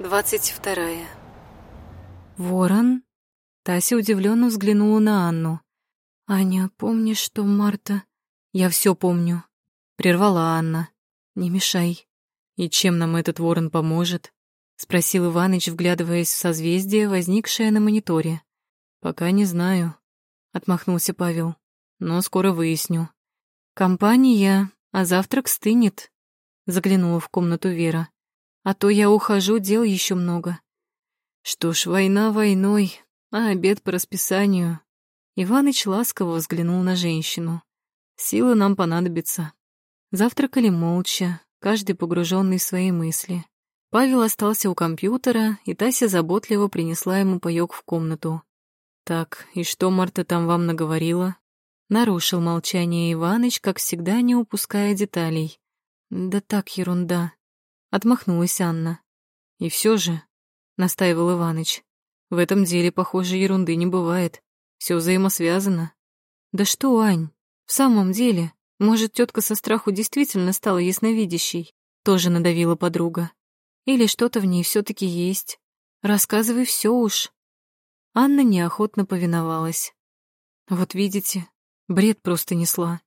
Двадцать вторая. Ворон? Тася удивленно взглянула на Анну. «Аня, помнишь, что Марта...» «Я все помню», — прервала Анна. «Не мешай». «И чем нам этот ворон поможет?» — спросил Иваныч, вглядываясь в созвездие, возникшее на мониторе. «Пока не знаю», — отмахнулся Павел. «Но скоро выясню». «Компания, а завтрак стынет», — заглянула в комнату Вера. «А то я ухожу, дел еще много». Что ж, война войной, а обед по расписанию. Иваныч ласково взглянул на женщину. Сила нам понадобится. Завтракали молча, каждый погруженный в свои мысли. Павел остался у компьютера, и Тася заботливо принесла ему паёк в комнату. «Так, и что Марта там вам наговорила?» Нарушил молчание Иваныч, как всегда, не упуская деталей. «Да так, ерунда», — отмахнулась Анна. «И все же, настаивал Иваныч. В этом деле, похоже, ерунды не бывает. Все взаимосвязано. Да что, Ань, в самом деле, может, тетка со страху действительно стала ясновидящей? Тоже надавила подруга. Или что-то в ней все таки есть. Рассказывай все уж. Анна неохотно повиновалась. Вот видите, бред просто несла,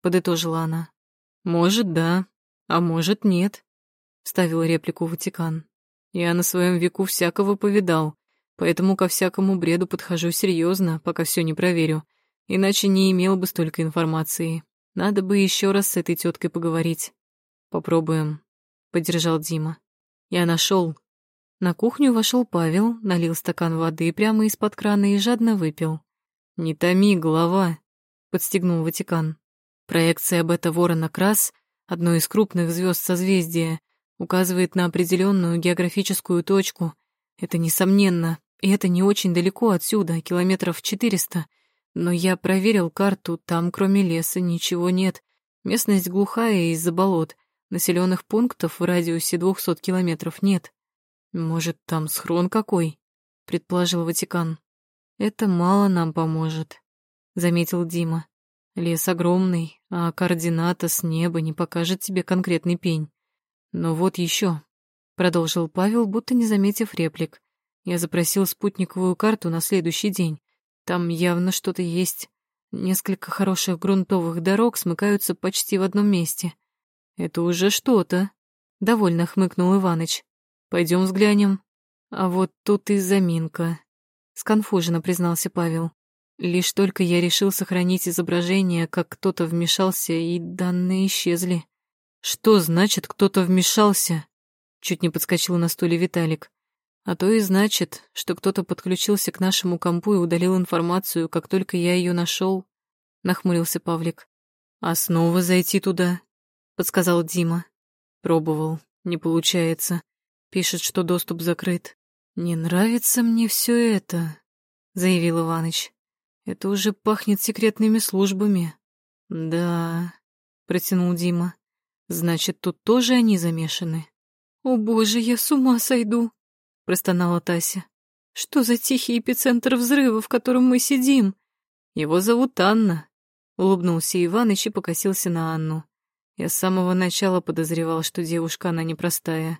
подытожила она. Может, да, а может, нет, вставила реплику Ватикан. Я на своем веку всякого повидал, поэтому ко всякому бреду подхожу серьезно, пока все не проверю. Иначе не имел бы столько информации. Надо бы еще раз с этой теткой поговорить. Попробуем, поддержал Дима. Я нашел. На кухню вошел Павел, налил стакан воды прямо из-под крана и жадно выпил. Не томи, голова, подстегнул Ватикан. Проекция бета-ворона Крас, одной из крупных звезд созвездия, указывает на определенную географическую точку. Это несомненно, и это не очень далеко отсюда, километров четыреста. Но я проверил карту, там кроме леса ничего нет. Местность глухая из-за болот. Населенных пунктов в радиусе двухсот километров нет. Может, там схрон какой? предположил Ватикан. Это мало нам поможет, заметил Дима. Лес огромный, а координата с неба не покажет тебе конкретный пень. «Но вот еще», — продолжил Павел, будто не заметив реплик. «Я запросил спутниковую карту на следующий день. Там явно что-то есть. Несколько хороших грунтовых дорог смыкаются почти в одном месте. Это уже что-то», — довольно хмыкнул Иваныч. Пойдем взглянем». «А вот тут и заминка», — сконфуженно признался Павел. Лишь только я решил сохранить изображение, как кто-то вмешался, и данные исчезли. Что значит, кто-то вмешался? Чуть не подскочил на стуле Виталик. А то и значит, что кто-то подключился к нашему компу и удалил информацию, как только я ее нашел. Нахмурился Павлик. А снова зайти туда? Подсказал Дима. Пробовал. Не получается. Пишет, что доступ закрыт. Не нравится мне все это, заявил Иваныч. Это уже пахнет секретными службами. Да, протянул Дима. Значит, тут тоже они замешаны. О боже, я с ума сойду, простонала Тася. Что за тихий эпицентр взрыва, в котором мы сидим? Его зовут Анна, улыбнулся Иваныч и покосился на Анну. Я с самого начала подозревал, что девушка она непростая.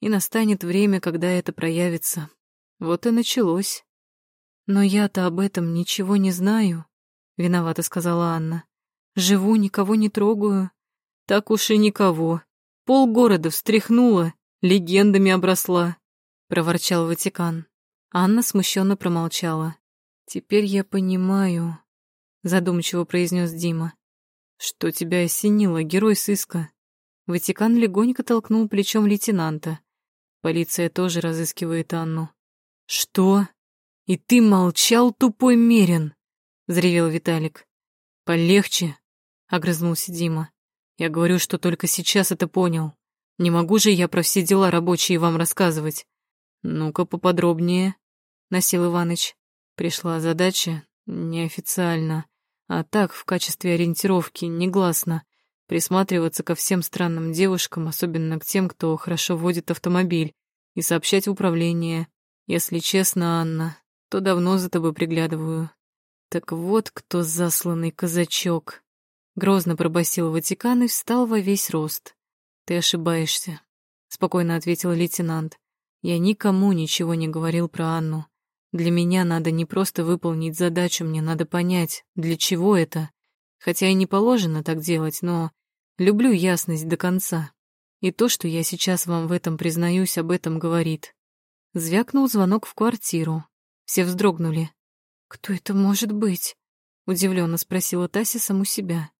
И настанет время, когда это проявится. Вот и началось. Но я-то об этом ничего не знаю, виновато сказала Анна. Живу, никого не трогаю. Так уж и никого. Полгорода встряхнула, легендами обросла, проворчал Ватикан. Анна смущенно промолчала. Теперь я понимаю, задумчиво произнес Дима. Что тебя осенило, герой сыска? Ватикан легонько толкнул плечом лейтенанта. Полиция тоже разыскивает Анну. Что? И ты молчал, тупой мерин? взревел Виталик. Полегче, огрызнулся Дима. Я говорю, что только сейчас это понял. Не могу же я про все дела рабочие вам рассказывать. Ну-ка поподробнее, Насил Иваныч. Пришла задача неофициально, а так в качестве ориентировки, негласно, присматриваться ко всем странным девушкам, особенно к тем, кто хорошо водит автомобиль, и сообщать в управление. Если честно, Анна, то давно за тобой приглядываю. Так вот кто засланный казачок. Грозно пробасил Ватикан и встал во весь рост. «Ты ошибаешься», — спокойно ответил лейтенант. Я никому ничего не говорил про Анну. Для меня надо не просто выполнить задачу, мне надо понять, для чего это. Хотя и не положено так делать, но люблю ясность до конца. И то, что я сейчас вам в этом признаюсь, об этом говорит. Звякнул звонок в квартиру. Все вздрогнули. «Кто это может быть?» — удивленно спросила Тася саму себя.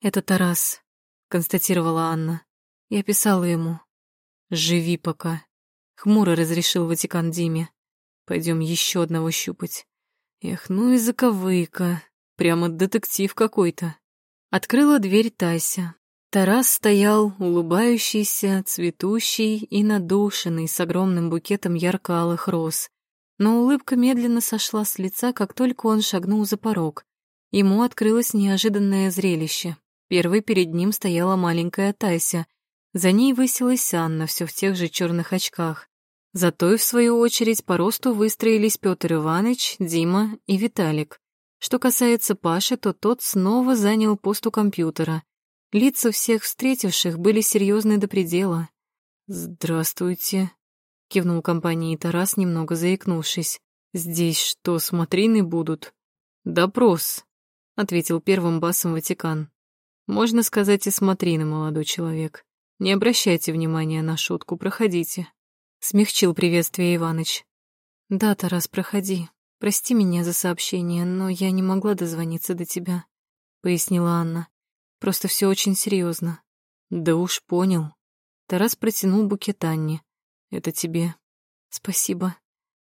«Это Тарас», — констатировала Анна. Я писала ему. «Живи пока», — хмуро разрешил Ватикан Диме. Пойдем еще одного щупать. Эх, ну и заковыка. Прямо детектив какой-то. Открыла дверь Тася. Тарас стоял, улыбающийся, цветущий и надушенный, с огромным букетом ярко-алых роз. Но улыбка медленно сошла с лица, как только он шагнул за порог. Ему открылось неожиданное зрелище. Первой перед ним стояла маленькая Тася. За ней высилась Анна, все в тех же черных очках. Зато и в свою очередь по росту выстроились Петр Иванович, Дима и Виталик. Что касается Паши, то тот снова занял пост у компьютера. Лица всех встретивших были серьезны до предела. «Здравствуйте», — кивнул компании Тарас, немного заикнувшись. «Здесь что, смотрины будут?» «Допрос», — ответил первым басом Ватикан. «Можно сказать и смотрины, молодой человек. Не обращайте внимания на шутку, проходите. Смягчил приветствие Иваныч. Да, Тарас, проходи. Прости меня за сообщение, но я не могла дозвониться до тебя, пояснила Анна. Просто все очень серьезно. Да уж понял. Тарас протянул букет Анне. Это тебе. Спасибо.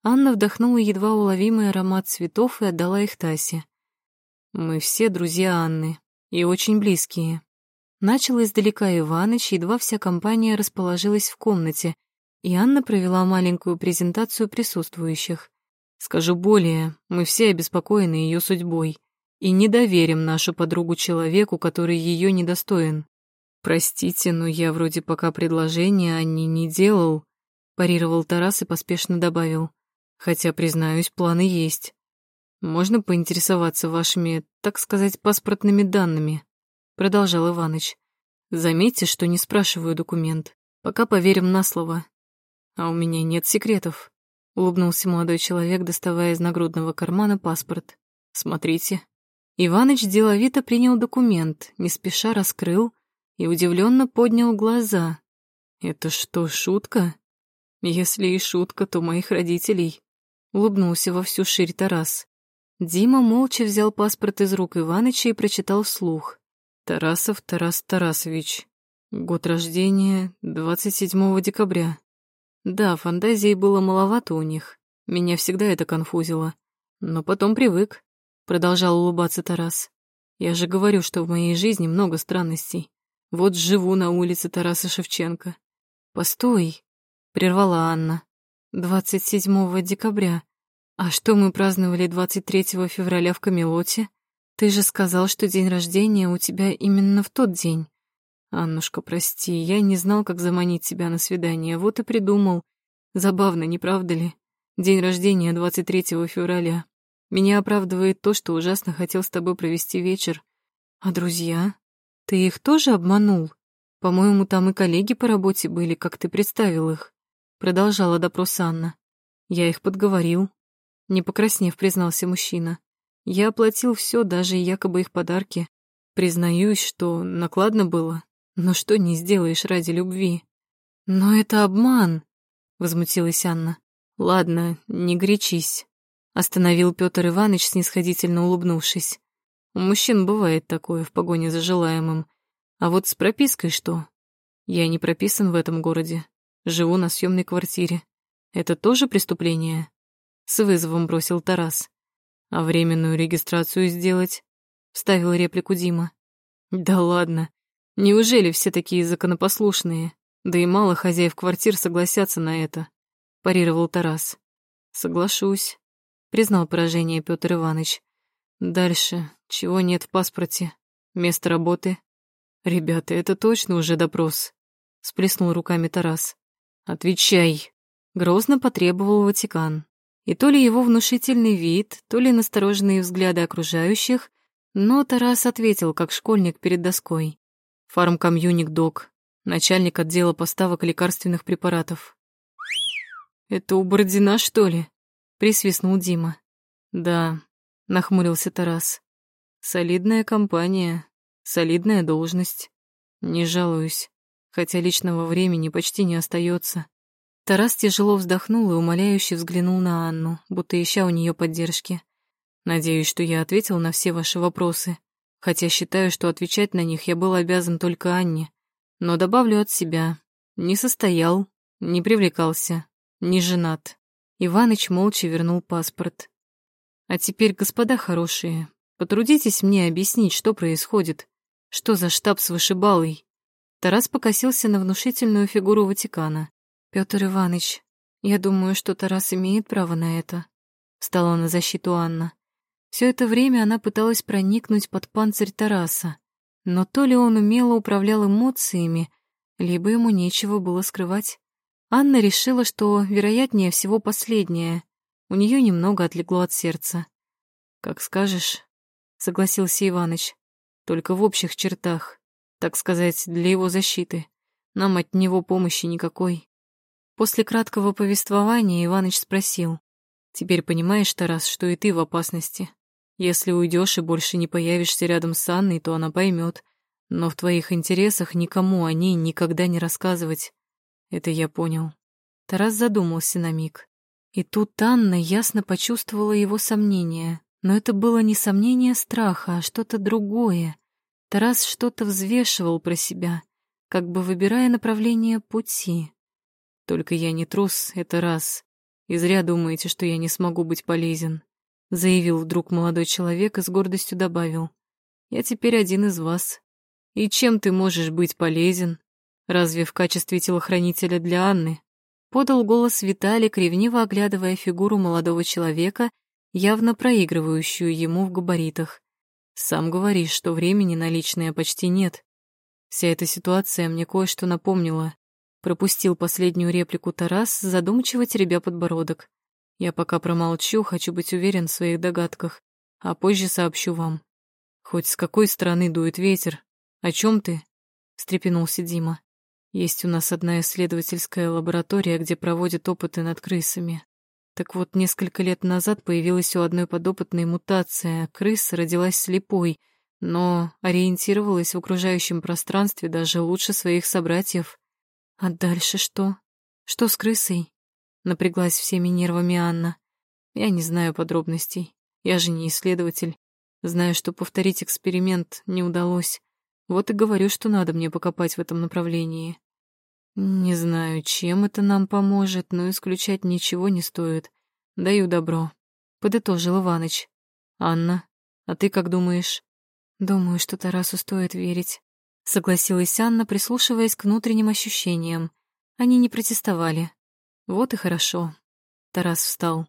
Анна вдохнула едва уловимый аромат цветов и отдала их Тасе. Мы все друзья Анны и очень близкие. Начал издалека Иваныч, едва вся компания расположилась в комнате, и Анна провела маленькую презентацию присутствующих. Скажу более, мы все обеспокоены ее судьбой и не доверим нашу подругу человеку, который ее недостоин. Простите, но я вроде пока предложения Анне не делал, парировал Тарас и поспешно добавил. Хотя, признаюсь, планы есть. Можно поинтересоваться вашими, так сказать, паспортными данными? продолжал Иваныч. Заметьте, что не спрашиваю документ. Пока поверим на слово. А у меня нет секретов. Улыбнулся молодой человек, доставая из нагрудного кармана паспорт. Смотрите. Иваныч деловито принял документ, не спеша раскрыл и удивленно поднял глаза. Это что, шутка? Если и шутка, то моих родителей. Улыбнулся во всю ширь Тарас. Дима молча взял паспорт из рук Иваныча и прочитал вслух. Тарасов Тарас Тарасович. Год рождения 27 декабря. Да, фантазии было маловато у них. Меня всегда это конфузило. Но потом привык. Продолжал улыбаться Тарас. Я же говорю, что в моей жизни много странностей. Вот живу на улице Тараса Шевченко. Постой, прервала Анна. 27 декабря. А что мы праздновали 23 февраля в Камелоте? Ты же сказал, что день рождения у тебя именно в тот день. Аннушка, прости, я не знал, как заманить тебя на свидание, вот и придумал. Забавно, не правда ли? День рождения 23 февраля. Меня оправдывает то, что ужасно хотел с тобой провести вечер. А друзья? Ты их тоже обманул? По-моему, там и коллеги по работе были, как ты представил их. Продолжала допрос Анна. Я их подговорил. Не покраснев, признался мужчина. Я оплатил все, даже якобы их подарки. Признаюсь, что накладно было, но что не сделаешь ради любви. Но это обман, возмутилась Анна. Ладно, не горячись, остановил Петр Иванович, снисходительно улыбнувшись. У мужчин бывает такое в погоне за желаемым. А вот с пропиской что? Я не прописан в этом городе. Живу на съемной квартире. Это тоже преступление? С вызовом бросил Тарас. А временную регистрацию сделать? Вставил реплику Дима. Да ладно. Неужели все такие законопослушные? Да и мало хозяев квартир согласятся на это. Парировал Тарас. Соглашусь. Признал поражение Петр Иванович. Дальше. Чего нет в паспорте? Место работы? Ребята, это точно уже допрос. Сплеснул руками Тарас. Отвечай. Грозно потребовал Ватикан. И то ли его внушительный вид, то ли настороженные взгляды окружающих, но Тарас ответил, как школьник перед доской. Фармкомьюник Док, начальник отдела поставок лекарственных препаратов. Это у Бородина, что ли?» — присвистнул Дима. «Да», — нахмурился Тарас. «Солидная компания, солидная должность. Не жалуюсь, хотя личного времени почти не остается. Тарас тяжело вздохнул и умоляюще взглянул на Анну, будто ища у нее поддержки. «Надеюсь, что я ответил на все ваши вопросы, хотя считаю, что отвечать на них я был обязан только Анне. Но добавлю от себя. Не состоял, не привлекался, не женат». Иваныч молча вернул паспорт. А теперь, господа хорошие, потрудитесь мне объяснить, что происходит. Что за штаб с вышибалой? Тарас покосился на внушительную фигуру Ватикана. Петр Иванович, я думаю, что Тарас имеет право на это. Стала на защиту Анна. Все это время она пыталась проникнуть под панцирь Тараса, но то ли он умело управлял эмоциями, либо ему нечего было скрывать. Анна решила, что вероятнее всего последнее. У нее немного отлегло от сердца. «Как скажешь», — согласился Иваныч, — «только в общих чертах, так сказать, для его защиты. Нам от него помощи никакой». После краткого повествования Иваныч спросил. «Теперь понимаешь, Тарас, что и ты в опасности. Если уйдешь и больше не появишься рядом с Анной, то она поймет. Но в твоих интересах никому о ней никогда не рассказывать. Это я понял». Тарас задумался на миг. И тут Анна ясно почувствовала его сомнение. Но это было не сомнение страха, а что-то другое. Тарас что-то взвешивал про себя, как бы выбирая направление пути. «Только я не трус, это раз. И зря думаете, что я не смогу быть полезен», — заявил вдруг молодой человек и с гордостью добавил. «Я теперь один из вас. И чем ты можешь быть полезен? Разве в качестве телохранителя для Анны?» подал голос Виталик, ревниво оглядывая фигуру молодого человека, явно проигрывающую ему в габаритах. «Сам говоришь, что времени на личное почти нет. Вся эта ситуация мне кое-что напомнила». Пропустил последнюю реплику Тарас, задумчиво теребя подбородок. «Я пока промолчу, хочу быть уверен в своих догадках, а позже сообщу вам. Хоть с какой стороны дует ветер? О чем ты?» — встрепенулся Дима. Есть у нас одна исследовательская лаборатория, где проводят опыты над крысами. Так вот, несколько лет назад появилась у одной подопытной мутация. Крыса родилась слепой, но ориентировалась в окружающем пространстве даже лучше своих собратьев. А дальше что? Что с крысой? Напряглась всеми нервами Анна. Я не знаю подробностей. Я же не исследователь. Знаю, что повторить эксперимент не удалось. Вот и говорю, что надо мне покопать в этом направлении. Не знаю, чем это нам поможет, но исключать ничего не стоит. Даю добро. Подытожил Иваныч. Анна, а ты как думаешь? Думаю, что Тарасу стоит верить. Согласилась Анна, прислушиваясь к внутренним ощущениям. Они не протестовали. Вот и хорошо. Тарас встал.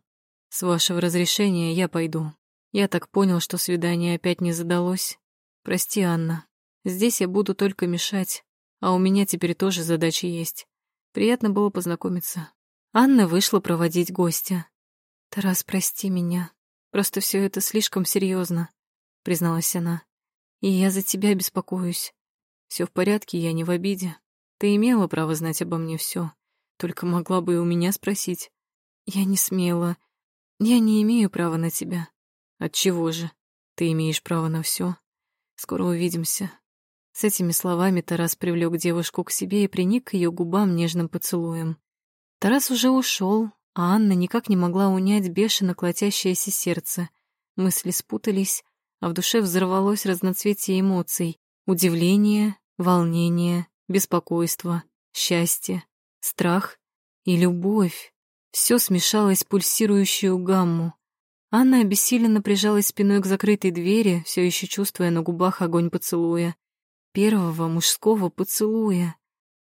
С вашего разрешения я пойду. Я так понял, что свидание опять не задалось. Прости, Анна. Здесь я буду только мешать, а у меня теперь тоже задачи есть. Приятно было познакомиться. Анна вышла проводить гостя. «Тарас, прости меня. Просто все это слишком серьезно, призналась она. «И я за тебя беспокоюсь. Все в порядке, я не в обиде. Ты имела право знать обо мне все, только могла бы и у меня спросить. Я не смела. Я не имею права на тебя. От чего же? Ты имеешь право на все. Скоро увидимся. С этими словами Тарас привлек девушку к себе и приник к ее губам нежным поцелуем. Тарас уже ушел, а Анна никак не могла унять бешено колотящееся сердце. Мысли спутались, а в душе взорвалось разноцветие эмоций — удивление, волнение, беспокойство, счастье, страх и любовь. Все смешалось в пульсирующую гамму. Анна обессиленно прижалась спиной к закрытой двери, все еще чувствуя на губах огонь поцелуя первого мужского поцелуя.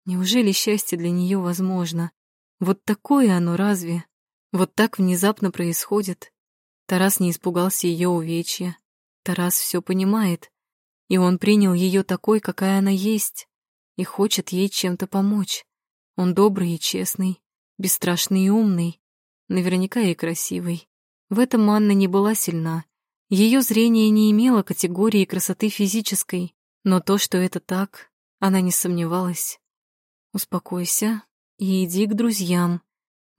Неужели счастье для нее возможно? Вот такое оно разве? Вот так внезапно происходит. Тарас не испугался ее увечья. Тарас все понимает, и он принял ее такой, какая она есть, и хочет ей чем-то помочь. Он добрый и честный, бесстрашный и умный, наверняка и красивый. В этом Анна не была сильна. Ее зрение не имело категории красоты физической, но то, что это так, она не сомневалась. «Успокойся и иди к друзьям»,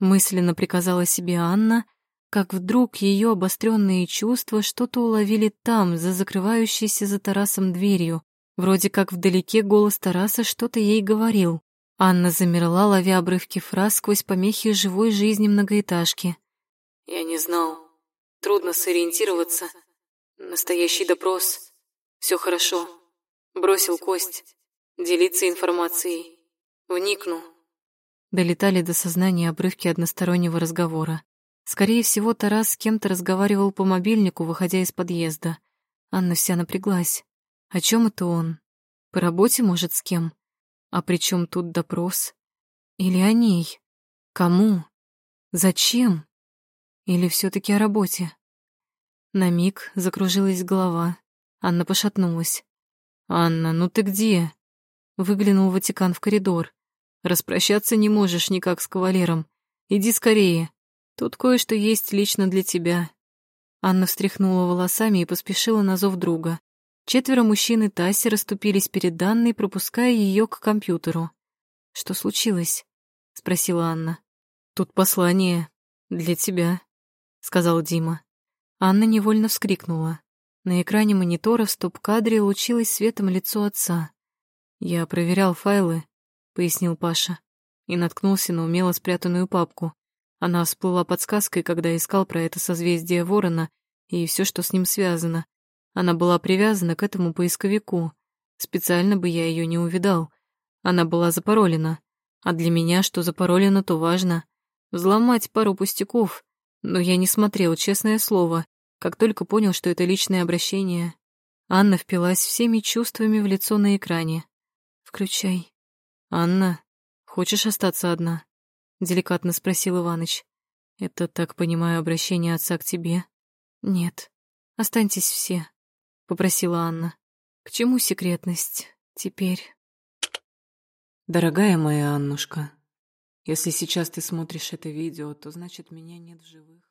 Мысленно приказала себе Анна, как вдруг ее обостренные чувства что-то уловили там, за закрывающейся за Тарасом дверью. Вроде как вдалеке голос Тараса что-то ей говорил. Анна замерла, ловя обрывки фраз сквозь помехи живой жизни многоэтажки. «Я не знал. Трудно сориентироваться. Настоящий допрос. Все хорошо. Бросил кость. Делиться информацией. Вникну». Долетали до сознания обрывки одностороннего разговора. Скорее всего, Тарас с кем-то разговаривал по мобильнику, выходя из подъезда. Анна вся напряглась. О чем это он? По работе, может, с кем? А при чем тут допрос? Или о ней? Кому? Зачем? Или все таки о работе? На миг закружилась голова. Анна пошатнулась. «Анна, ну ты где?» Выглянул Ватикан в коридор. «Распрощаться не можешь никак с кавалером. Иди скорее. Тут кое-что есть лично для тебя». Анна встряхнула волосами и поспешила на зов друга. Четверо мужчин и Таси расступились перед Анной, пропуская ее к компьютеру. «Что случилось?» — спросила Анна. «Тут послание для тебя», — сказал Дима. Анна невольно вскрикнула. На экране монитора в стоп-кадре лучилось светом лицо отца. «Я проверял файлы», — пояснил Паша, и наткнулся на умело спрятанную папку. Она всплыла подсказкой, когда искал про это созвездие Ворона и все, что с ним связано. Она была привязана к этому поисковику. Специально бы я ее не увидал. Она была запаролена. А для меня, что запаролено, то важно. Взломать пару пустяков. Но я не смотрел, честное слово, как только понял, что это личное обращение. Анна впилась всеми чувствами в лицо на экране. «Включай». «Анна, хочешь остаться одна?» Деликатно спросил Иваныч. Это, так понимаю, обращение отца к тебе? Нет. Останьтесь все, попросила Анна. К чему секретность теперь? Дорогая моя Аннушка, если сейчас ты смотришь это видео, то значит меня нет в живых.